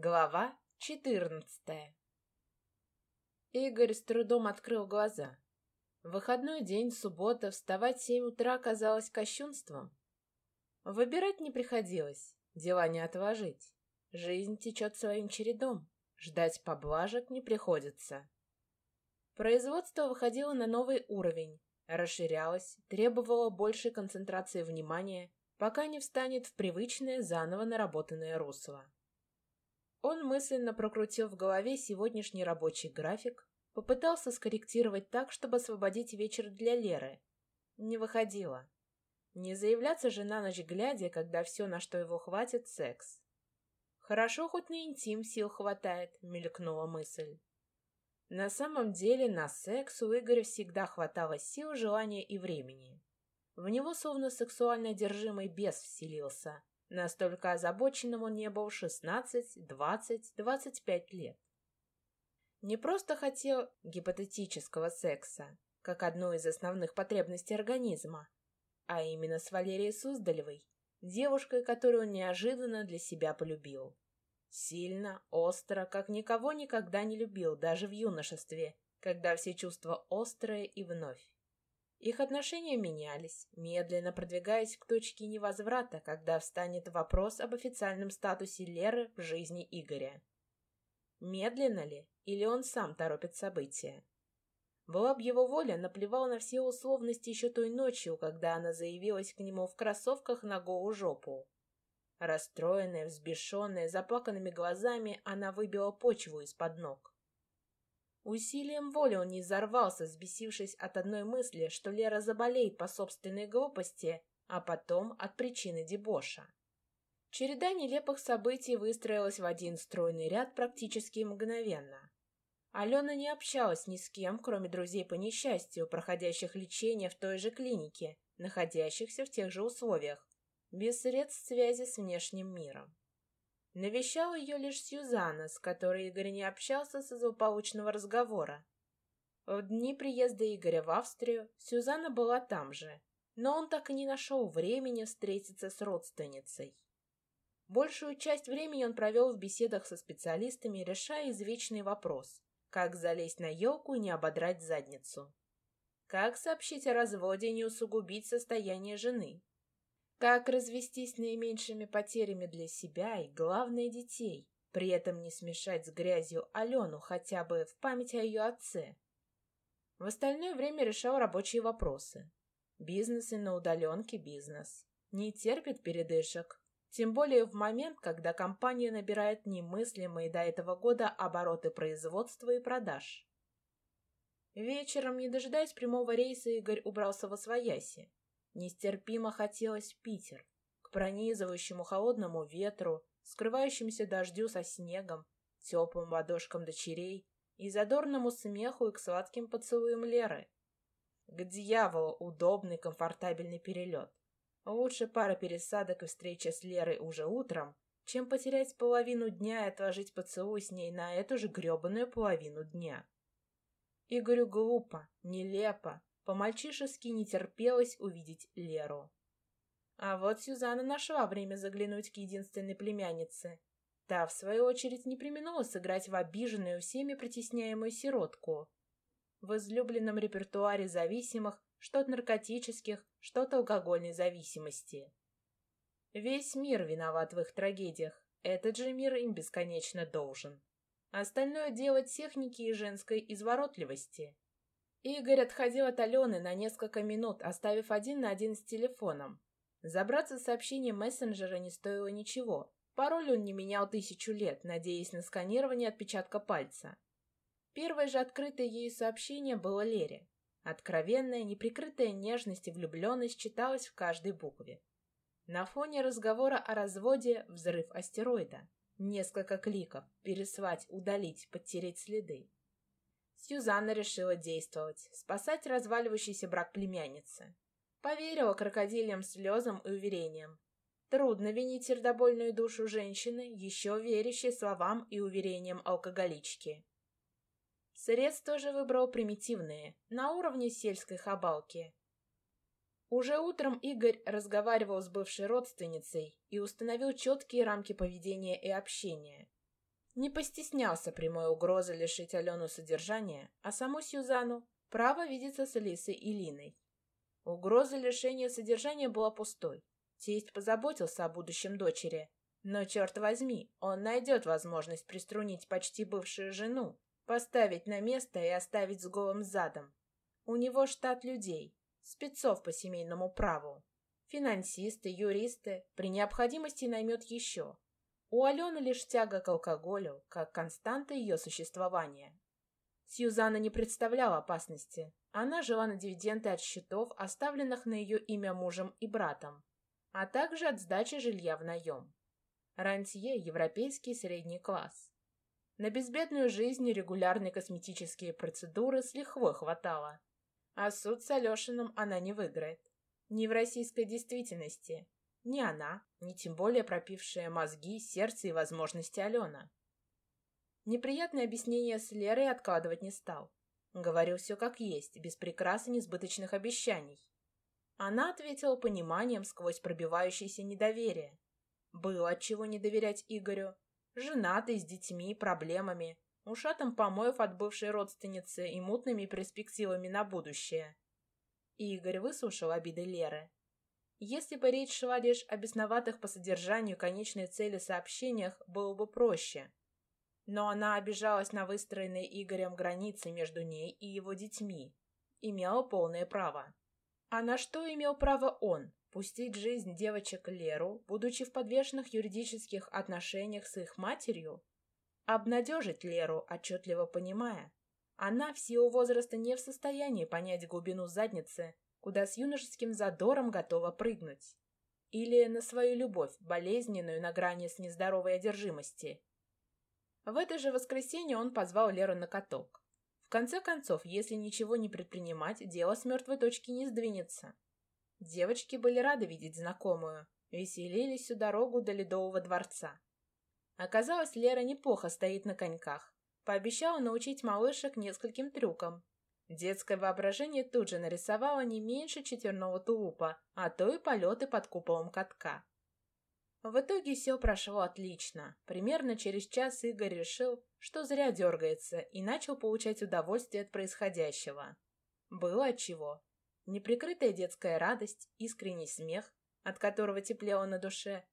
Глава 14 Игорь с трудом открыл глаза. выходной день, суббота, вставать в семь утра казалось кощунством. Выбирать не приходилось, дела не отложить. Жизнь течет своим чередом, ждать поблажек не приходится. Производство выходило на новый уровень, расширялось, требовало большей концентрации внимания, пока не встанет в привычное заново наработанное русло. Он мысленно прокрутил в голове сегодняшний рабочий график, попытался скорректировать так, чтобы освободить вечер для Леры. Не выходило. Не заявляться же на ночь глядя, когда все, на что его хватит, секс. Хорошо, хоть на интим сил хватает, мелькнула мысль. На самом деле на секс у Игоря всегда хватало сил, желания и времени. В него словно сексуально одержимый бес вселился, Настолько озабоченным он не был 16, 20, 25 лет. Не просто хотел гипотетического секса, как одну из основных потребностей организма, а именно с Валерией Суздалевой, девушкой, которую он неожиданно для себя полюбил. Сильно, остро, как никого никогда не любил, даже в юношестве, когда все чувства острые и вновь. Их отношения менялись, медленно продвигаясь к точке невозврата, когда встанет вопрос об официальном статусе Леры в жизни Игоря. Медленно ли, или он сам торопит события? Была б его воля, наплевал на все условности еще той ночью, когда она заявилась к нему в кроссовках на голую жопу. Расстроенная, взбешенная, заплаканными глазами, она выбила почву из-под ног. Усилием воли он не взорвался, взбесившись от одной мысли, что Лера заболеет по собственной глупости, а потом от причины дебоша. Череда нелепых событий выстроилась в один стройный ряд практически мгновенно. Алена не общалась ни с кем, кроме друзей по несчастью, проходящих лечение в той же клинике, находящихся в тех же условиях, без средств связи с внешним миром. Навещала ее лишь Сьюзанна, с которой Игорь не общался со злополучного разговора. В дни приезда Игоря в Австрию Сьюзанна была там же, но он так и не нашел времени встретиться с родственницей. Большую часть времени он провел в беседах со специалистами, решая извечный вопрос – как залезть на елку и не ободрать задницу? Как сообщить о разводе и не усугубить состояние жены? Как развестись наименьшими потерями для себя и, главное, детей, при этом не смешать с грязью Алену хотя бы в память о ее отце? В остальное время решал рабочие вопросы. Бизнес и на удаленке бизнес. Не терпит передышек. Тем более в момент, когда компания набирает немыслимые до этого года обороты производства и продаж. Вечером, не дожидаясь прямого рейса, Игорь убрался во свояси. Нестерпимо хотелось в Питер, к пронизывающему холодному ветру, скрывающемуся дождю со снегом, теплым ладошкам дочерей и задорному смеху и к сладким поцелуям Леры. К дьяволу удобный, комфортабельный перелет. Лучше пара пересадок и встреча с Лерой уже утром, чем потерять половину дня и отложить поцелуй с ней на эту же гребаную половину дня. Игорю глупо, нелепо, по-мальчишески не терпелось увидеть Леру. А вот Сюзанна нашла время заглянуть к единственной племяннице. Та, в свою очередь, не применула сыграть в обиженную всеми притесняемую сиротку. В излюбленном репертуаре зависимых что от наркотических, что от алкогольной зависимости. Весь мир виноват в их трагедиях, этот же мир им бесконечно должен. Остальное дело техники и женской изворотливости. Игорь отходил от Алены на несколько минут, оставив один на один с телефоном. Забраться в сообщение мессенджера не стоило ничего. Пароль он не менял тысячу лет, надеясь на сканирование отпечатка пальца. Первое же открытое ею сообщение было Лере. Откровенная, неприкрытая нежность и влюбленность читалась в каждой букве. На фоне разговора о разводе взрыв астероида. Несколько кликов, переслать, удалить, подтереть следы. Сьюзанна решила действовать, спасать разваливающийся брак племянницы. Поверила крокодильям слезам и уверениям. Трудно винить сердобольную душу женщины, еще верящей словам и уверениям алкоголички. Средства же выбрал примитивные, на уровне сельской хабалки. Уже утром Игорь разговаривал с бывшей родственницей и установил четкие рамки поведения и общения. Не постеснялся прямой угрозы лишить Алену содержания, а саму Сюзанну — право видеться с Лисой и Линой. Угроза лишения содержания была пустой. Тесть позаботился о будущем дочери. Но, черт возьми, он найдет возможность приструнить почти бывшую жену, поставить на место и оставить с голым задом. У него штат людей, спецов по семейному праву. Финансисты, юристы, при необходимости наймет еще. У Алены лишь тяга к алкоголю, как константа ее существования. Сьюзанна не представляла опасности. Она жила на дивиденды от счетов, оставленных на ее имя мужем и братом, а также от сдачи жилья в наем. Рантье – европейский средний класс. На безбедную жизнь регулярные косметические процедуры с лихвой хватало. А суд с Алешиным она не выиграет. Не в российской действительности. Ни она, ни тем более пропившая мозги, сердце и возможности Алена. Неприятное объяснение с Лерой откладывать не стал. Говорил все как есть, без прикрас и несбыточных обещаний. Она ответила пониманием сквозь пробивающееся недоверие. Было от чего не доверять Игорю. Женатый, с детьми, проблемами, ушатом помоев от бывшей родственницы и мутными перспективами на будущее. Игорь выслушал обиды Леры. Если бы речь шла лишь о бесноватых по содержанию конечной цели сообщениях, было бы проще но она обижалась на выстроенные Игорем границы между ней и его детьми. Имела полное право. А на что имел право он? Пустить жизнь девочек Леру, будучи в подвешенных юридических отношениях с их матерью? Обнадежить Леру, отчетливо понимая. Она в силу возраста не в состоянии понять глубину задницы, куда с юношеским задором готова прыгнуть. Или на свою любовь, болезненную на грани с нездоровой одержимости. В это же воскресенье он позвал Леру на каток. В конце концов, если ничего не предпринимать, дело с мертвой точки не сдвинется. Девочки были рады видеть знакомую, веселились всю дорогу до Ледового дворца. Оказалось, Лера неплохо стоит на коньках. Пообещала научить малышек нескольким трюкам. Детское воображение тут же нарисовало не меньше четверного тулупа, а то и полеты под куполом катка. В итоге все прошло отлично. Примерно через час Игорь решил, что зря дергается, и начал получать удовольствие от происходящего. Было отчего. Неприкрытая детская радость, искренний смех, от которого теплело на душе.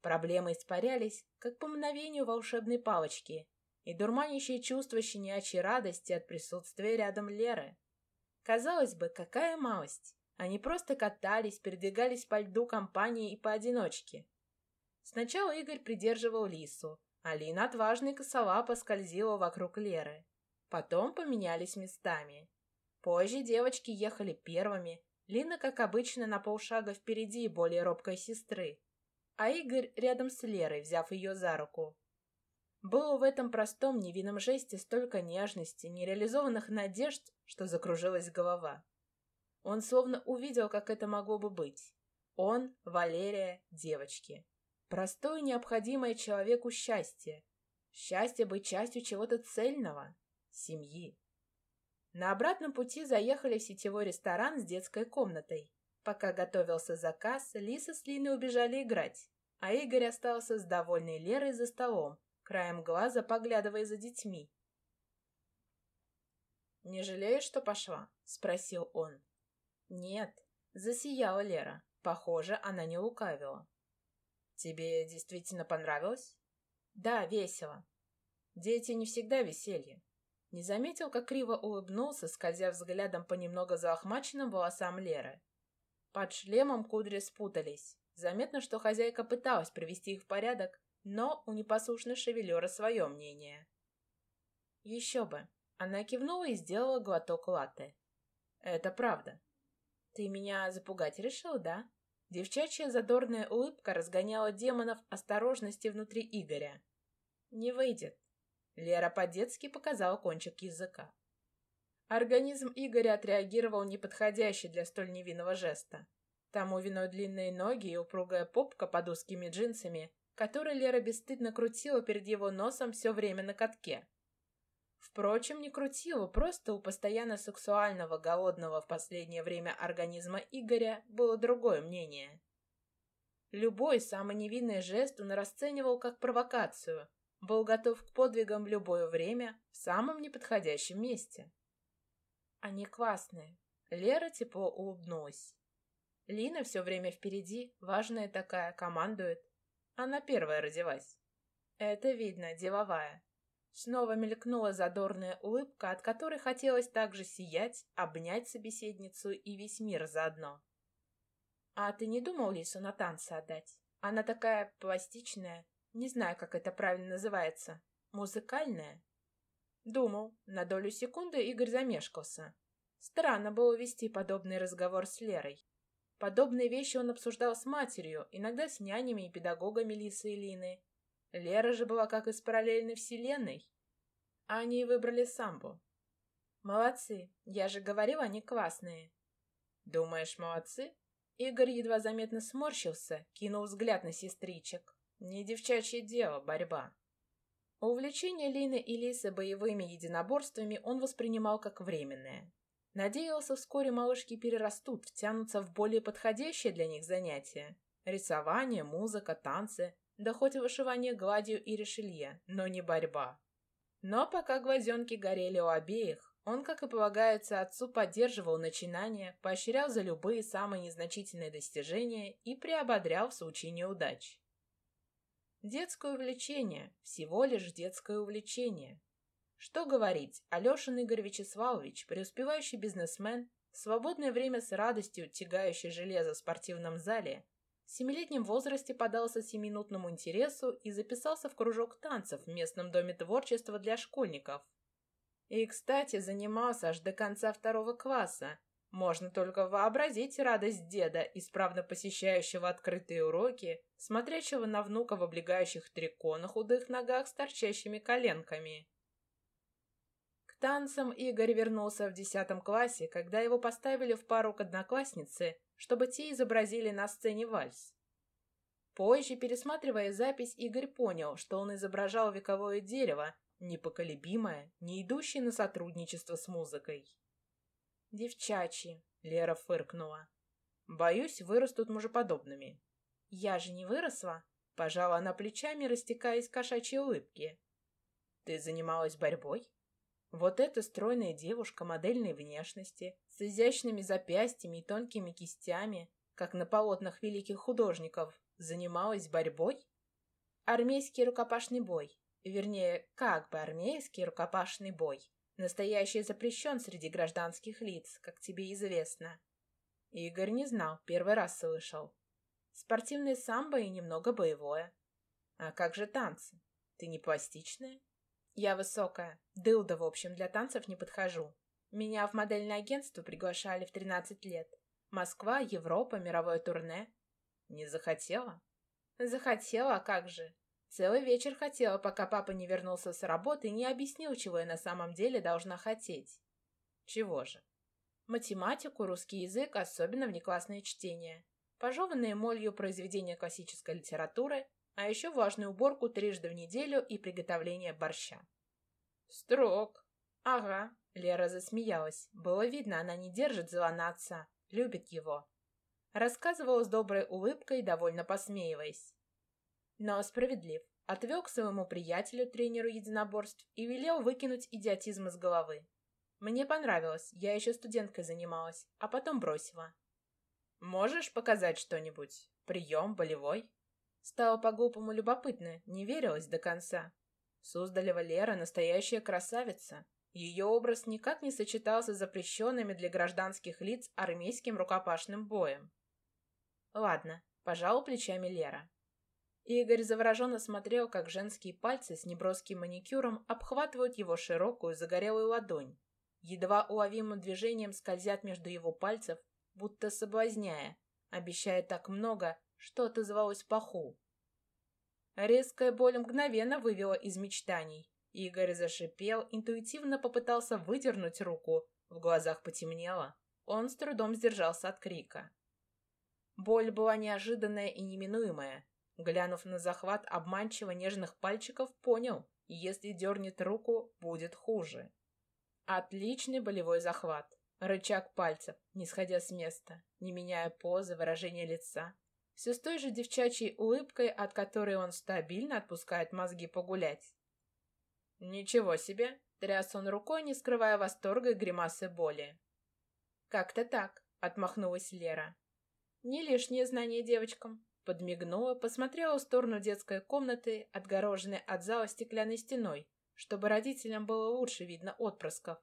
Проблемы испарялись, как по мгновению волшебной палочки, и дурманящее чувство щенячьей радости от присутствия рядом Леры. Казалось бы, какая малость. Они просто катались, передвигались по льду компании и поодиночке. Сначала Игорь придерживал Лису, а Лина отважно и косолапо скользила вокруг Леры. Потом поменялись местами. Позже девочки ехали первыми, Лина, как обычно, на полшага впереди более робкой сестры, а Игорь рядом с Лерой, взяв ее за руку. Было в этом простом невинном жесте столько нежности, нереализованных надежд, что закружилась голова. Он словно увидел, как это могло бы быть. Он, Валерия, девочки. Простое необходимое человеку счастье. Счастье быть частью чего-то цельного. Семьи. На обратном пути заехали в сетевой ресторан с детской комнатой. Пока готовился заказ, Лиса с Линой убежали играть, а Игорь остался с довольной Лерой за столом, краем глаза поглядывая за детьми. «Не жалеешь, что пошла?» — спросил он. «Нет», — засияла Лера. Похоже, она не лукавила. Тебе действительно понравилось? Да, весело. Дети не всегда веселье. Не заметил, как криво улыбнулся, скользя взглядом по немного заохмаченным волосам Леры. Под шлемом кудри спутались. Заметно, что хозяйка пыталась привести их в порядок, но у непослушной шевелера свое мнение. Еще бы. Она кивнула и сделала глоток латте. Это правда. Ты меня запугать решил, да? Девчачья задорная улыбка разгоняла демонов осторожности внутри Игоря. «Не выйдет». Лера по-детски показала кончик языка. Организм Игоря отреагировал неподходяще для столь невинного жеста. Тому виной длинные ноги и упругая попка под узкими джинсами, которые Лера бесстыдно крутила перед его носом все время на катке. Впрочем, не крутила, просто у постоянно сексуального, голодного в последнее время организма Игоря было другое мнение. Любой самый невинный жест он расценивал как провокацию. был готов к подвигам в любое время в самом неподходящем месте. Они классные. Лера тепло улыбнулась. Лина все время впереди, важная такая, командует. Она первая родилась. Это видно, деловая. Снова мелькнула задорная улыбка, от которой хотелось также сиять, обнять собеседницу и весь мир заодно. «А ты не думал Лису на танцы отдать? Она такая пластичная, не знаю, как это правильно называется, музыкальная?» Думал. На долю секунды Игорь замешкался. Странно было вести подобный разговор с Лерой. Подобные вещи он обсуждал с матерью, иногда с нянями и педагогами Лисы и Лины. Лера же была как из параллельной вселенной. Они выбрали самбо. Молодцы, я же говорил, они классные. Думаешь, молодцы? Игорь едва заметно сморщился, кинул взгляд на сестричек. Не девчачье дело, борьба. Увлечение Лины и Лисы боевыми единоборствами он воспринимал как временное. Надеялся, вскоре малышки перерастут, втянутся в более подходящее для них занятия. Рисование, музыка, танцы, да хоть вышивание гладью и решелье, но не борьба. Но пока глазенки горели у обеих, он, как и полагается отцу, поддерживал начинания, поощрял за любые самые незначительные достижения и приободрял в случае неудач. Детское увлечение, всего лишь детское увлечение, что говорить, Алешин Игорь Вячеславович, преуспевающий бизнесмен, в свободное время с радостью тягающий железо в спортивном зале, в семилетнем возрасте подался семинутному интересу и записался в кружок танцев в местном доме творчества для школьников. И, кстати, занимался аж до конца второго класса. Можно только вообразить радость деда, исправно посещающего открытые уроки, смотрящего на внука в облегающих трико на худых ногах с торчащими коленками танцам Игорь вернулся в десятом классе, когда его поставили в пару к однокласснице, чтобы те изобразили на сцене вальс. Позже, пересматривая запись, Игорь понял, что он изображал вековое дерево, непоколебимое, не идущее на сотрудничество с музыкой. «Девчачьи», — Лера фыркнула. «Боюсь, вырастут мужеподобными». «Я же не выросла», — пожала она плечами, растекаясь кошачьей улыбки. «Ты занималась борьбой?» Вот эта стройная девушка модельной внешности, с изящными запястьями и тонкими кистями, как на полотнах великих художников, занималась борьбой? Армейский рукопашный бой, вернее, как бы армейский рукопашный бой, настоящий запрещен среди гражданских лиц, как тебе известно. Игорь не знал, первый раз слышал. Спортивное самбо и немного боевое. А как же танцы? Ты не пластичная? Я высокая. Дылда, в общем, для танцев не подхожу. Меня в модельное агентство приглашали в 13 лет. Москва, Европа, мировое турне. Не захотела? Захотела, а как же? Целый вечер хотела, пока папа не вернулся с работы и не объяснил, чего я на самом деле должна хотеть. Чего же? Математику, русский язык, особенно внеклассное чтение. Пожеванные молью произведения классической литературы, а еще важную уборку трижды в неделю и приготовление борща. Строг. Ага, Лера засмеялась. Было видно, она не держит зла на отца, любит его. Рассказывала с доброй улыбкой, довольно посмеиваясь. Но справедлив. Отвел к своему приятелю, тренеру единоборств, и велел выкинуть идиотизм из головы. Мне понравилось, я еще студенткой занималась, а потом бросила. «Можешь показать что-нибудь? Прием, болевой?» Стало по-глупому любопытно, не верилось до конца. Суздалева Лера — настоящая красавица. Ее образ никак не сочетался с запрещенными для гражданских лиц армейским рукопашным боем. Ладно, пожал плечами Лера. Игорь завороженно смотрел, как женские пальцы с неброским маникюром обхватывают его широкую загорелую ладонь. Едва уловимым движением скользят между его пальцев, будто соблазняя, обещая так много, что отозвалось паху. Резкая боль мгновенно вывела из мечтаний. Игорь зашипел, интуитивно попытался выдернуть руку. В глазах потемнело. Он с трудом сдержался от крика. Боль была неожиданная и неминуемая. Глянув на захват обманчиво нежных пальчиков, понял, если дернет руку, будет хуже. Отличный болевой захват. Рычаг пальцев, не сходя с места, не меняя позы, выражения лица. Все с той же девчачьей улыбкой, от которой он стабильно отпускает мозги погулять. «Ничего себе!» — тряс он рукой, не скрывая восторга и гримасы боли. «Как-то так», — отмахнулась Лера. «Не лишнее знание девочкам», — подмигнула, посмотрела в сторону детской комнаты, отгороженной от зала стеклянной стеной, чтобы родителям было лучше видно отпрысков.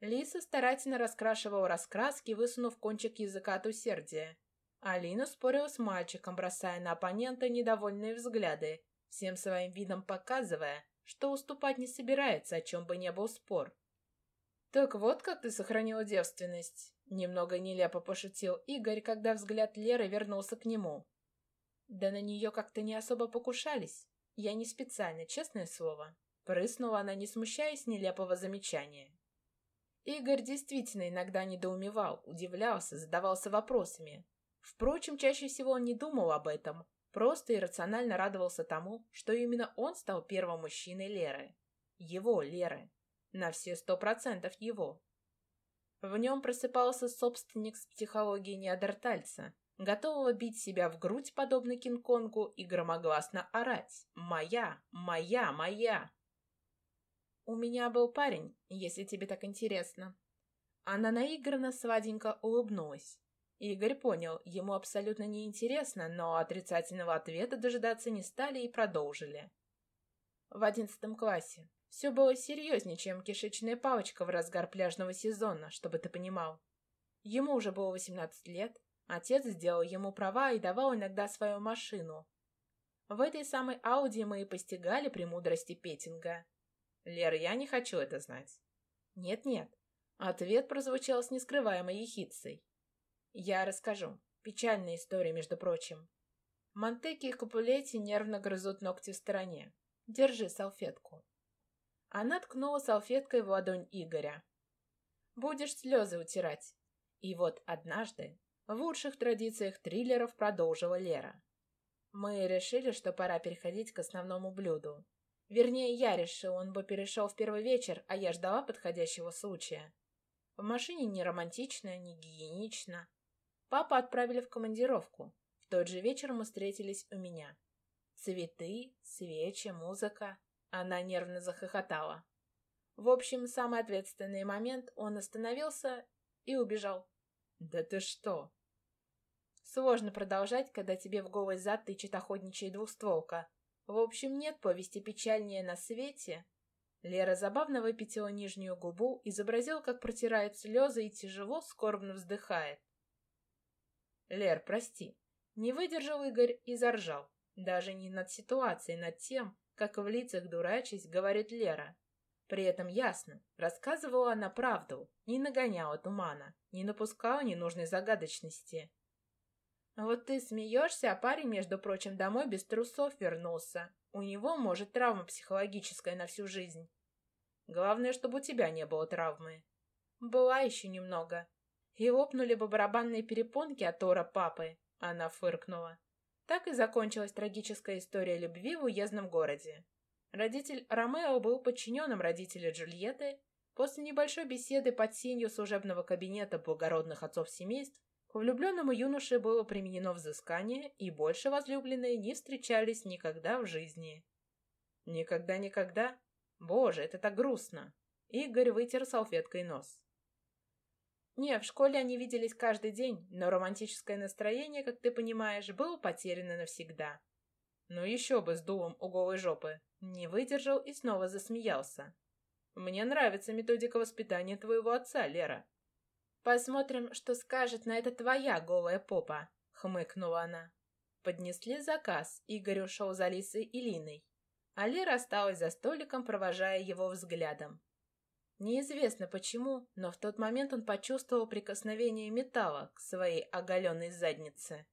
Лиса старательно раскрашивала раскраски, высунув кончик языка от усердия. Алина спорила с мальчиком, бросая на оппонента недовольные взгляды, всем своим видом показывая, что уступать не собирается, о чем бы не был спор. «Так вот как ты сохранила девственность», — немного нелепо пошутил Игорь, когда взгляд Леры вернулся к нему. «Да на нее как-то не особо покушались. Я не специально, честное слово». Прыснула она, не смущаясь нелепого замечания. Игорь действительно иногда недоумевал, удивлялся, задавался вопросами. Впрочем, чаще всего он не думал об этом, просто иррационально радовался тому, что именно он стал первым мужчиной Леры. Его Леры. На все сто процентов его. В нем просыпался собственник с психологией неандертальца, готового бить себя в грудь, подобно Кинг-Конгу, и громогласно орать «Моя! Моя! Моя!» «У меня был парень, если тебе так интересно». Она наигранно сладенько улыбнулась. Игорь понял, ему абсолютно неинтересно, но отрицательного ответа дожидаться не стали и продолжили. В одиннадцатом классе. Все было серьезнее, чем кишечная палочка в разгар пляжного сезона, чтобы ты понимал. Ему уже было восемнадцать лет, отец сделал ему права и давал иногда свою машину. В этой самой Ауди мы и постигали премудрости Петинга. Лер, я не хочу это знать. Нет-нет. Ответ прозвучал с нескрываемой ехидцей. Я расскажу. Печальная история, между прочим. Монтеки и Капулетти нервно грызут ногти в стороне. Держи салфетку. Она ткнула салфеткой в ладонь Игоря. Будешь слезы утирать. И вот однажды, в лучших традициях триллеров, продолжила Лера. Мы решили, что пора переходить к основному блюду. Вернее, я решил, он бы перешел в первый вечер, а я ждала подходящего случая. В машине не романтично, не гигиенично. Папа отправили в командировку. В тот же вечер мы встретились у меня. Цветы, свечи, музыка. Она нервно захохотала. В общем, самый ответственный момент он остановился и убежал. «Да ты что?» Сложно продолжать, когда тебе в голый зад тычет охотничья двухстволка, в общем, нет повести печальнее на свете. Лера забавно выпятила нижнюю губу, изобразила, как протирает слезы и тяжело, скорбно вздыхает. Лер, прости. Не выдержал Игорь и заржал. Даже не над ситуацией, над тем, как в лицах дурачись, говорит Лера. При этом ясно, рассказывала она правду, не нагоняла тумана, не напускала ненужной загадочности. Вот ты смеешься, а парень, между прочим, домой без трусов вернулся. У него, может, травма психологическая на всю жизнь. Главное, чтобы у тебя не было травмы. Была еще немного. И лопнули бы барабанные перепонки от Тора папы. Она фыркнула. Так и закончилась трагическая история любви в уездном городе. Родитель Ромео был подчиненным родителя Джульетты. После небольшой беседы под сенью служебного кабинета благородных отцов семейств к влюбленному юноше было применено взыскание, и больше возлюбленные не встречались никогда в жизни. Никогда-никогда? Боже, это так грустно. Игорь вытер салфеткой нос. Не, в школе они виделись каждый день, но романтическое настроение, как ты понимаешь, было потеряно навсегда. Ну еще бы с дулом у голой жопы. Не выдержал и снова засмеялся. Мне нравится методика воспитания твоего отца, Лера. «Посмотрим, что скажет на это твоя голая попа», — хмыкнула она. Поднесли заказ, Игорь ушел за Лисой и Линой. А Лера осталась за столиком, провожая его взглядом. Неизвестно почему, но в тот момент он почувствовал прикосновение металла к своей оголенной заднице.